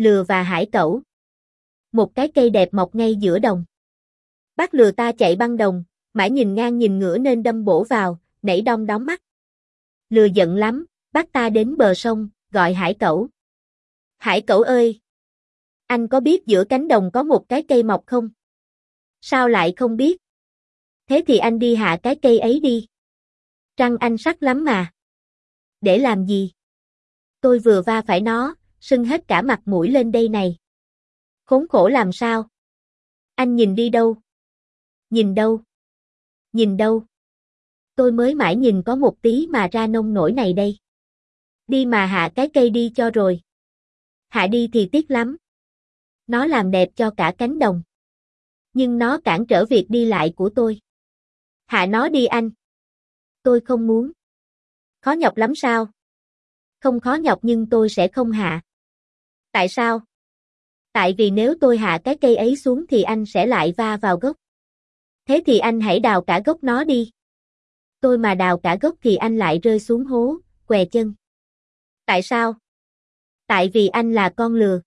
Lừa và hải cẩu. Một cái cây đẹp mọc ngay giữa đồng. Bác lừa ta chạy băng đồng, mãi nhìn ngang nhìn ngửa nên đâm bổ vào, nảy đong đóm mắt. Lừa giận lắm, bác ta đến bờ sông, gọi hải cẩu. Hải cẩu ơi! Anh có biết giữa cánh đồng có một cái cây mọc không? Sao lại không biết? Thế thì anh đi hạ cái cây ấy đi. Trăng anh sắc lắm mà. Để làm gì? Tôi vừa va phải nó, sưng hết cả mặt mũi lên đây này. Khốn khổ làm sao? Anh nhìn đi đâu? Nhìn đâu? Nhìn đâu? Tôi mới mãi nhìn có một tí mà ra nông nổi này đây. Đi mà hạ cái cây đi cho rồi. Hạ đi thì tiếc lắm. Nó làm đẹp cho cả cánh đồng. Nhưng nó cản trở việc đi lại của tôi. Hạ nó đi anh. Tôi không muốn. Khó nhọc lắm sao? Không khó nhọc nhưng tôi sẽ không hạ. Tại sao? Tại vì nếu tôi hạ cái cây ấy xuống thì anh sẽ lại va vào gốc. Thế thì anh hãy đào cả gốc nó đi. Tôi mà đào cả gốc thì anh lại rơi xuống hố, què chân. Tại sao? Tại vì anh là con lừa.